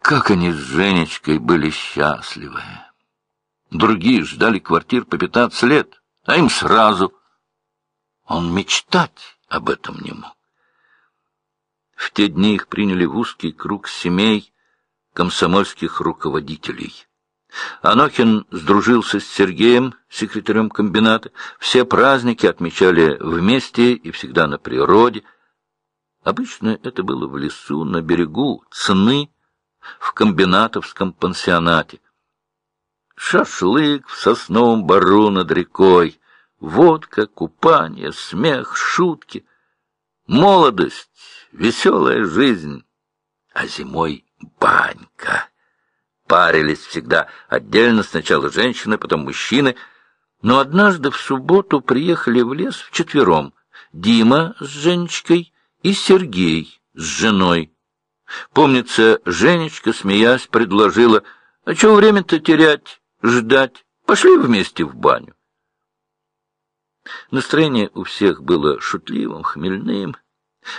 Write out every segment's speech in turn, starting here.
Как они с Женечкой были счастливы! Другие ждали квартир по пятнадцать лет, а им сразу. Он мечтать об этом не мог. В те дни их приняли в узкий круг семей комсомольских руководителей. Анохин сдружился с Сергеем, секретарем комбината. Все праздники отмечали вместе и всегда на природе. Обычно это было в лесу, на берегу Цны, в комбинатовском пансионате. Шашлык в сосновом бару над рекой, водка, купание, смех, шутки, молодость, веселая жизнь, а зимой банька. Парились всегда отдельно сначала женщины, потом мужчины, но однажды в субботу приехали в лес вчетвером Дима с Женечкой и Сергей с женой. Помнится, Женечка, смеясь, предложила, «А чего время-то терять, ждать? Пошли вместе в баню». Настроение у всех было шутливым, хмельным.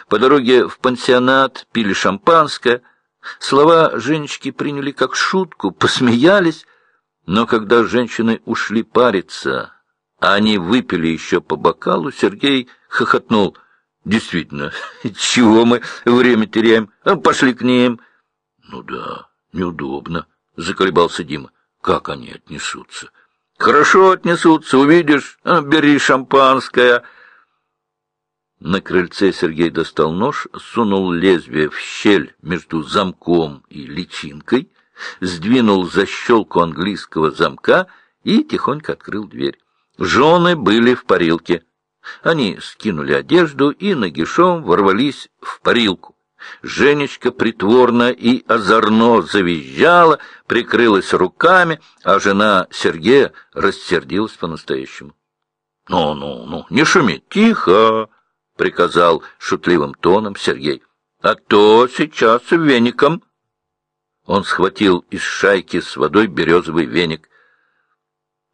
По дороге в пансионат пили шампанское. Слова Женечки приняли как шутку, посмеялись, но когда женщины ушли париться, а они выпили еще по бокалу, Сергей хохотнул — Действительно, чего мы время теряем? А пошли к ним. Ну да, неудобно, заколебался Дима. Как они отнесутся? Хорошо отнесутся, увидишь. А, бери шампанское. На крыльце Сергей достал нож, сунул лезвие в щель между замком и личинкой, сдвинул защелку английского замка и тихонько открыл дверь. Жены были в парилке. Они скинули одежду и нагишом ворвались в парилку. Женечка притворно и озорно завизжала, прикрылась руками, а жена Сергея рассердилась по-настоящему. — Ну, ну, ну, не шуми, тихо, — приказал шутливым тоном Сергей. — А то сейчас веником. Он схватил из шайки с водой березовый веник.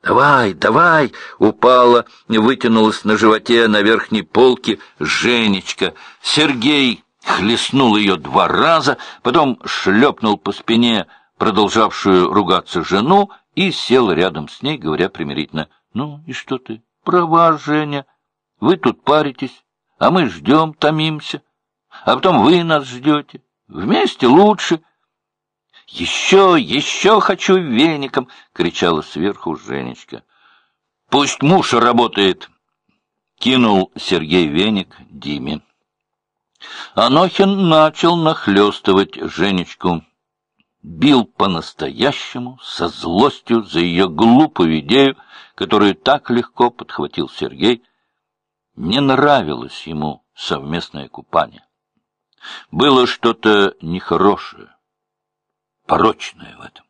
«Давай, давай!» — упала, вытянулась на животе на верхней полке Женечка. Сергей хлестнул ее два раза, потом шлепнул по спине продолжавшую ругаться жену и сел рядом с ней, говоря примирительно. «Ну и что ты? Права, Женя. Вы тут паритесь, а мы ждем, томимся. А потом вы нас ждете. Вместе лучше». «Еще, еще хочу веником!» — кричала сверху Женечка. «Пусть муж работает!» — кинул Сергей веник Диме. Анохин начал нахлестывать Женечку. Бил по-настоящему, со злостью за ее глупую идею, которую так легко подхватил Сергей. Не нравилось ему совместное купание. Было что-то нехорошее порочное в этом.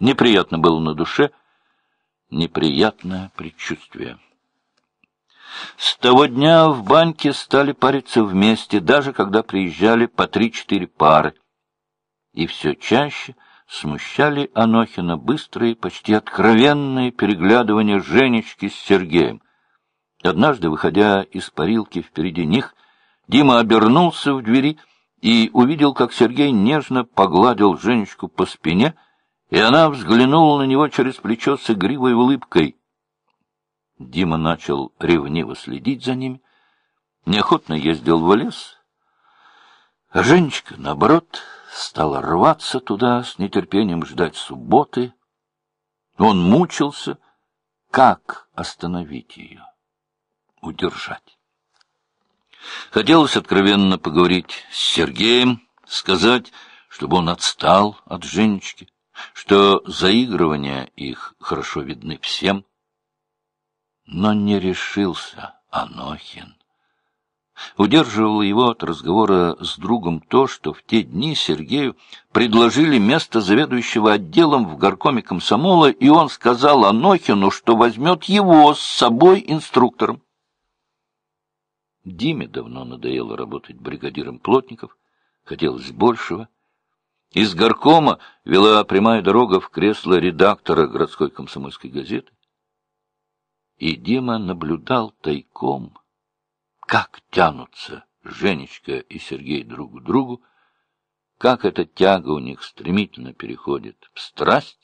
Неприятно было на душе, неприятное предчувствие. С того дня в баньке стали париться вместе, даже когда приезжали по три-четыре пары. И все чаще смущали Анохина быстрые, почти откровенные переглядывания Женечки с Сергеем. Однажды, выходя из парилки впереди них, Дима обернулся в двери — и увидел, как Сергей нежно погладил Женечку по спине, и она взглянула на него через плечо с игривой улыбкой. Дима начал ревниво следить за ними, неохотно ездил в лес, а Женечка, наоборот, стала рваться туда, с нетерпением ждать субботы. Он мучился, как остановить ее, удержать. Хотелось откровенно поговорить с Сергеем, сказать, чтобы он отстал от Женечки, что заигрывания их хорошо видны всем. Но не решился Анохин. Удерживало его от разговора с другом то, что в те дни Сергею предложили место заведующего отделом в горкоме комсомола, и он сказал Анохину, что возьмет его с собой инструктором. Диме давно надоело работать бригадиром плотников, хотелось большего. Из горкома вела прямая дорога в кресло редактора городской комсомольской газеты. И Дима наблюдал тайком, как тянутся Женечка и Сергей друг к другу, как эта тяга у них стремительно переходит в страсть,